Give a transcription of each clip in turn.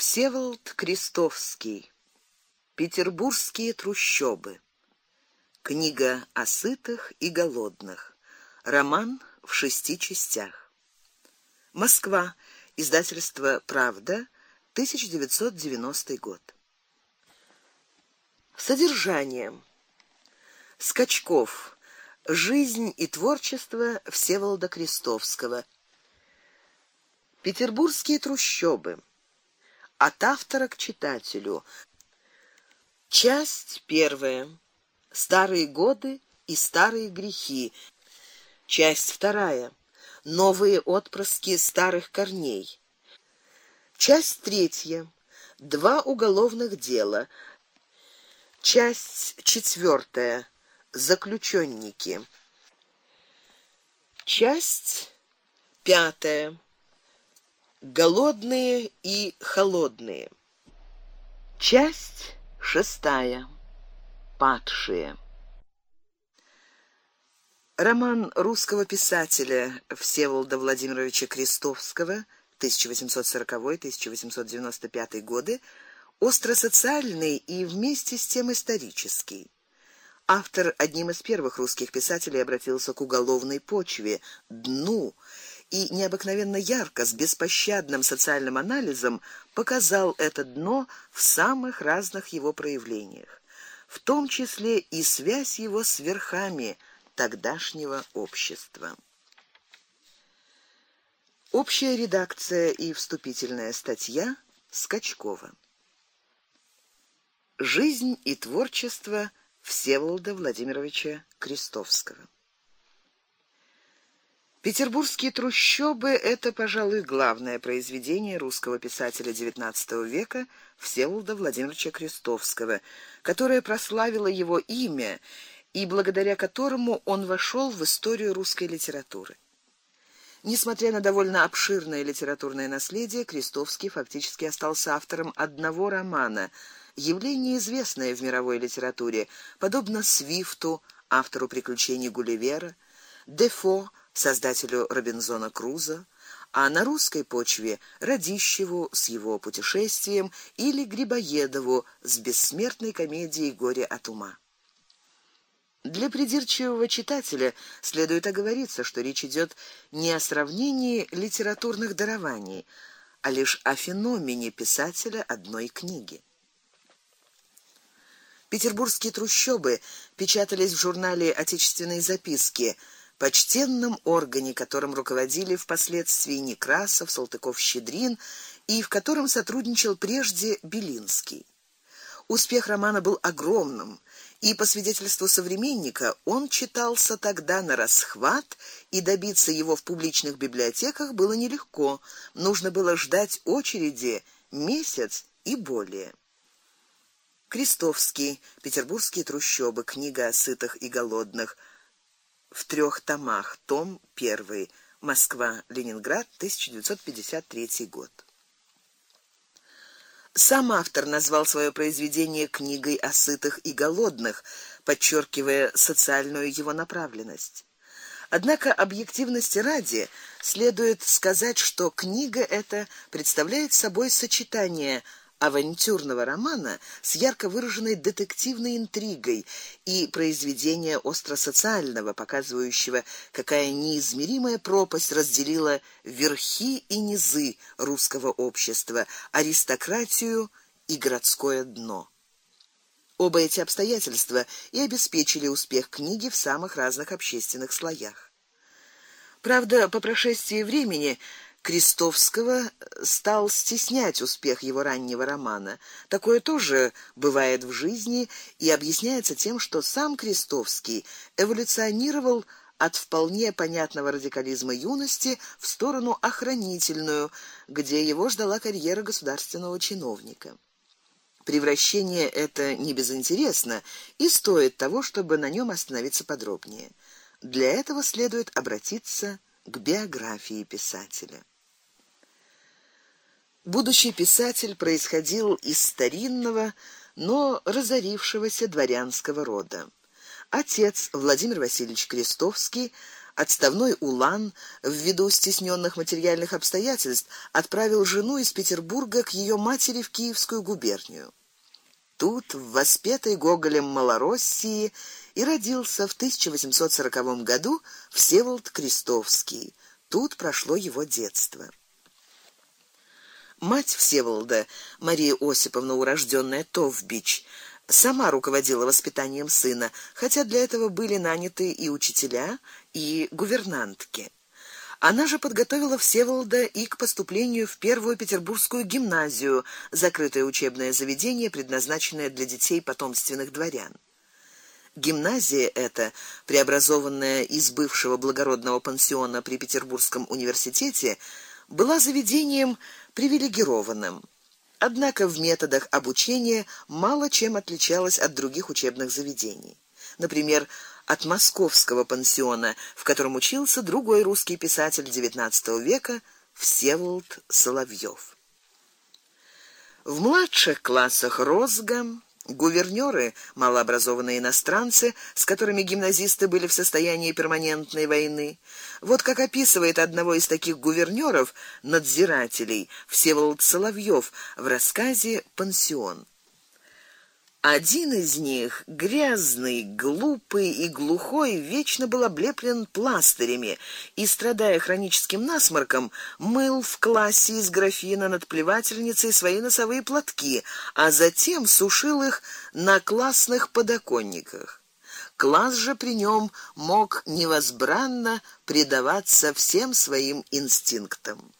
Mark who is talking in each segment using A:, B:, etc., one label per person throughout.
A: Всеволод Крестовский. Петербургские трущобы. Книга о сытых и голодных. Роман в шести частях. Москва. Издательство Правда, 1990 год. Содержание. Скачков. Жизнь и творчество Всеволода Крестовского. Петербургские трущобы. От автора к читателю. Часть первая. Старые годы и старые грехи. Часть вторая. Новые отпрыски старых корней. Часть третья. Два уголовных дела. Часть четвертая. Заключенники. Часть пятая. Голодные и холодные. Часть шестая. Падшие. Роман русского писателя Всеволода Владимировича Крестовского 1840-1895 годы остросоциальный и вместе с тем исторический. Автор одним из первых русских писателей обратился к уголовной почве, дну и необыкновенно ярко с беспощадным социальным анализом показал это дно в самых разных его проявлениях, в том числе и связь его с верхами тогдашнего общества. Общая редакция и вступительная статья Скачкова. Жизнь и творчество Всеволода Владимировича Крестовского. Петербургские трущобы это, пожалуй, главное произведение русского писателя XIX века Всеволода Владимировича Крестовского, которое прославило его имя и благодаря которому он вошел в историю русской литературы. Несмотря на довольно обширное литературное наследие, Крестовский фактически остался автором одного романа, явление известное в мировой литературе, подобно Свифту, автору приключений Гулливера, Дефо, создателю Робинзона Круза, а на русской почве Радищеву с его путешествием или Грибоедову с бессмертной комедией Горе от ума. Для придирчивого читателя следует оговориться, что речь идет не о сравнении литературных дарований, а лишь о феномене писателя одной книги. Петербургские трущобы печатались в журнале Отечественные записки почтенном органе, которым руководили впоследствии Некрасов, Салтыков-Щедрин и в котором сотрудничал прежде Белинский. Успех романа был огромным, и по свидетельству современника, он читался тогда на расхват, и добиться его в публичных библиотеках было нелегко. Нужно было ждать очереди месяц и более. Крестовский. Петербургские трущобы. Книга о сытых и голодных в трех томах. Том 1. Москва, Ленинград, 1953 год. Сам автор назвал свое произведение книгой о сытых и голодных, подчеркивая социальную его направленность. Однако объективности ради следует сказать, что книга эта представляет собой сочетание авантюрного романа с ярко выраженной детективной интригой и произведения остросоциального, показывающего, какая неизмеримая пропасть разделила верхи и низы русского общества, аристократию и городское дно. Оба эти обстоятельства и обеспечили успех книги в самых разных общественных слоях. Правда, по прошествии времени Крестовского стал стеснять успех его раннего романа. Такое тоже бывает в жизни и объясняется тем, что сам Крестовский эволюционировал от вполне понятного радикализма юности в сторону охранительную, где его ждала карьера государственного чиновника. Превращение это не безинтересно и стоит того, чтобы на нем остановиться подробнее. Для этого следует обратиться к биографии писателя. Будущий писатель происходил из старинного, но разорившегося дворянского рода. Отец Владимир Васильевич Крестовский Отставной Улан, ввиду стесненных материальных обстоятельств, отправил жену из Петербурга к ее матери в Киевскую губернию. Тут, в воспетой Гоголем Малороссии, и родился в 1840 году Всеволод Крестовский. Тут прошло его детство. Мать Всеволода, Мария Осиповна, урожденная Товбич, сама руководила воспитанием сына, хотя для этого были наняты и учителя, и гувернантки. Она же подготовила Всеволода и к поступлению в первую петербургскую гимназию, закрытое учебное заведение, предназначенное для детей потомственных дворян. Гимназия эта, преобразованная из бывшего благородного пансиона при Петербургском университете, была заведением привилегированным. Однако в методах обучения мало чем отличалась от других учебных заведений. Например, от московского пансиона, в котором учился другой русский писатель XIX века Всеволод Соловьев. В младших классах розга Гувернёры, малообразованные иностранцы, с которыми гимназисты были в состоянии перманентной войны. Вот как описывает одного из таких гувернёров, надзирателей, Всеволод Соловьёв в рассказе Пансион. Один из них, грязный, глупый и глухой, вечно был облеплен пластырями и страдая хроническим насморком, мыл в классе из графина над плевательницей свои носовые платки, а затем сушил их на классных подоконниках. Класс же при нем мог невозбранно предаваться всем своим инстинктам.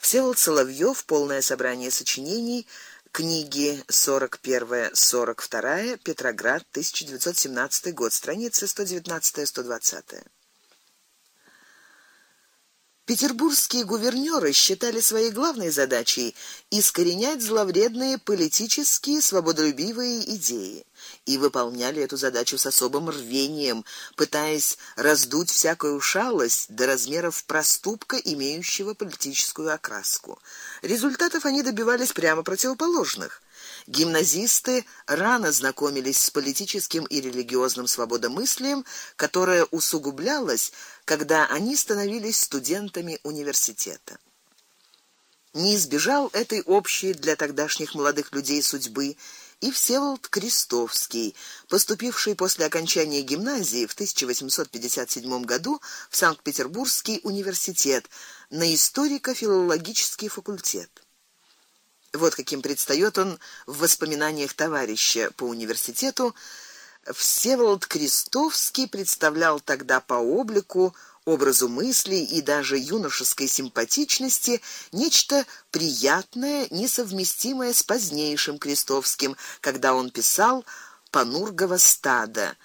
A: Всеволод Соловьёв. Полное собрание сочинений Книги 41-42, Петроград, 1917 год, страницы 119-120. Петербургские гувернёры считали своей главной задачей искоренять зловредные политические свободолюбивые идеи и выполняли эту задачу с особым рвением, пытаясь раздуть всякую шалость до размеров проступка, имеющего политическую окраску. Результатов они добивались прямо противоположных. Гимназисты рано знакомились с политическим и религиозным свободомыслием, которое усугублялось, когда они становились студентами университета. Не избежал этой общей для тогдашних молодых людей судьбы и Всеволод Крестовский, поступивший после окончания гимназии в 1857 году в Санкт-Петербургский университет на историко-филологический факультет. Вот каким предстаёт он в воспоминаниях товарища по университету. Всеволод Крестовский представлял тогда по облику, образу мыслей и даже юношеской симпатичности нечто приятное, несовместимое с позднейшим Крестовским, когда он писал Панургово стадо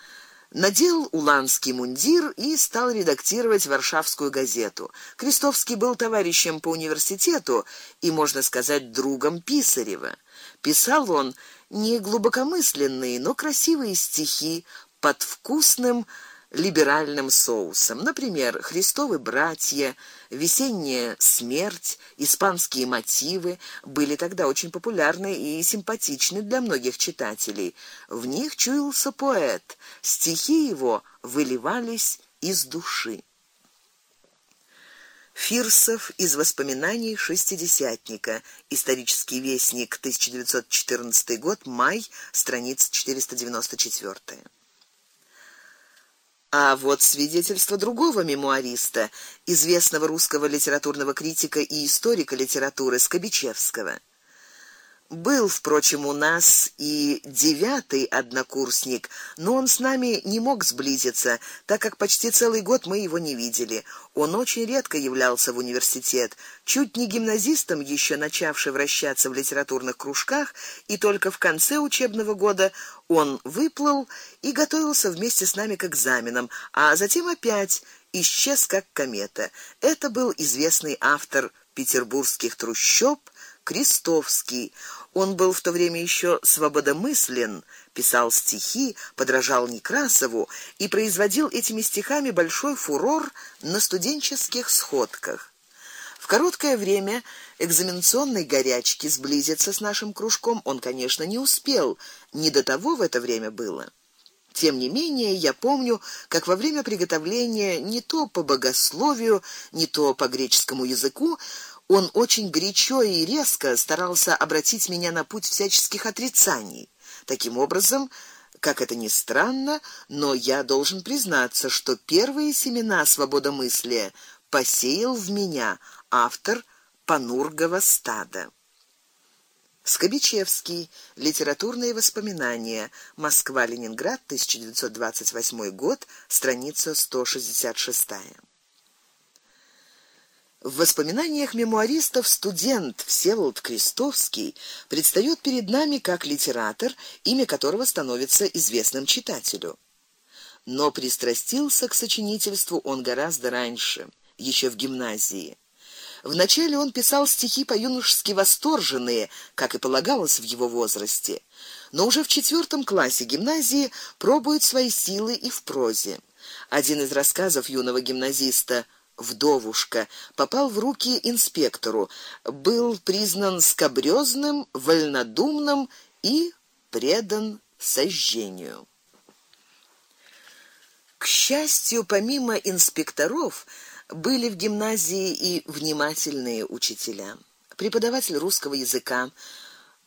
A: надел уланский мундир и стал редактировать Варшавскую газету. Крестовский был товарищем по университету и, можно сказать, другом Писарева. Писал он не глубокомысленные, но красивые стихи под вкусным либеральным соусом. Например, Христовы братья, Весенняя смерть, испанские мотивы были тогда очень популярны и симпатичны для многих читателей. В них чуялся поэт. Стихи его выливались из души. Фирсов из воспоминаний шестидесятника. Исторический вестник, 1914 год, май, страница 494. А вот свидетельство другого мемуариста, известного русского литературного критика и историка литературы Скобичевского. Был, впрочем, у нас и девятый однокурсник, но он с нами не мог сблизиться, так как почти целый год мы его не видели. Он очень редко являлся в университет, чуть не гимназистом, еще начавший вращаться в литературных кружках, и только в конце учебного года он выплыл и готовился вместе с нами к экзаменам, а затем опять исчез как комета. Это был известный автор петербургских трущоб Крестовский. Он был в то время еще свободомыслен, писал стихи, подражал Некрасову и производил этими стихами большой фурор на студенческих сходках. В короткое время экзаменационной горячки сблизиться с нашим кружком он, конечно, не успел, не до того в это время было. Тем не менее, я помню, как во время приготовления не то по богословию, не то по греческому языку он очень горячо и резко старался обратить меня на путь всяческих отрицаний. Таким образом, как это ни странно, но я должен признаться, что первые семена свободомыслия посеял в меня автор Панургова стада. Скобичевский. Литературные воспоминания. Москва-Ленинград, 1928 год, страница 166. В воспоминаниях мемуаристов студент Всеволод Крестовский предстаёт перед нами как литератор, имя которого становится известным читателю. Но пристрастился к сочинительству он гораздо раньше, еще в гимназии. Вначале он писал стихи по-юношески восторженные, как и полагалось в его возрасте. Но уже в четвертом классе гимназии пробует свои силы и в прозе. Один из рассказов юного гимназиста Вдовушка попал в руки инспектору, был признан скабрёзным, вольнодумным и предан сожжению. К счастью, помимо инспекторов, были в гимназии и внимательные учителя. Преподаватель русского языка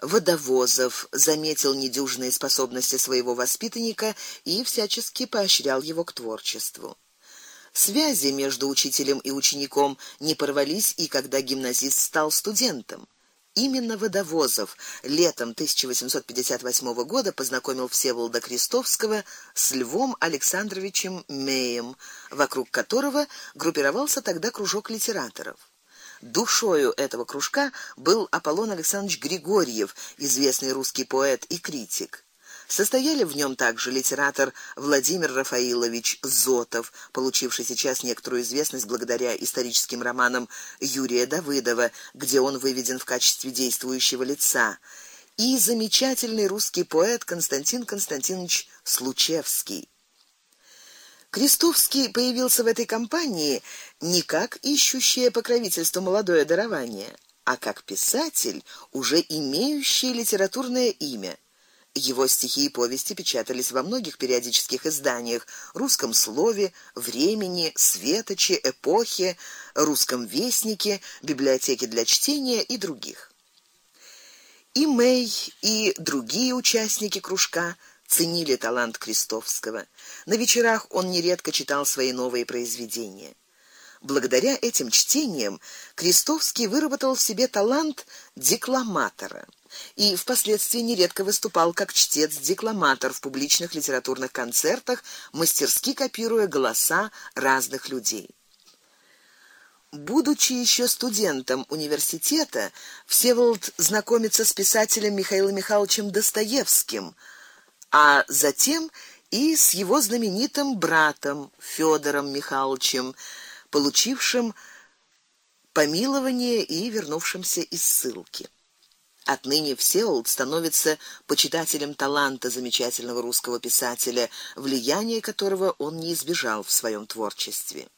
A: Водовозов заметил недюжные способности своего воспитанника и всячески поощрял его к творчеству. Связи между учителем и учеником не порвались и когда гимназист стал студентом. Именно Водовозов летом 1858 года познакомил Всеволода Крестовского с Львом Александровичем Меем, вокруг которого группировался тогда кружок литераторов. Душою этого кружка был Аполлон Александрович Григорьев, известный русский поэт и критик. Состояли в нем также литератор Владимир Рафаилович Зотов, получивший сейчас некоторую известность благодаря историческим романам Юрия Давыдова, где он выведен в качестве действующего лица, и замечательный русский поэт Константин Константинович Случевский. Крестовский появился в этой компании не как ищущее покровительство молодое дарование, а как писатель, уже имеющий литературное имя. Его стихи и повести печатались во многих периодических изданиях: Русском слове, Времени, Светоче, Эпохе, Русском вестнике, Библиотеке для чтения и других. И Мэй, и другие участники кружка ценили талант Крестовского. На вечерах он нередко читал свои новые произведения. Благодаря этим чтениям Крестовский выработал в себе талант декламатора и впоследствии нередко выступал как чтец-декламатор в публичных литературных концертах, мастерски копируя голоса разных людей. Будучи еще студентом университета, Всеволод знакомится с писателем Михаилом Михайловичем Достоевским, а затем и с его знаменитым братом Федором Михайловичем, получившим помилование и вернувшимся из ссылки. Отныне Всеволод становится почитателем таланта замечательного русского писателя, влияния которого он не избежал в своем творчестве.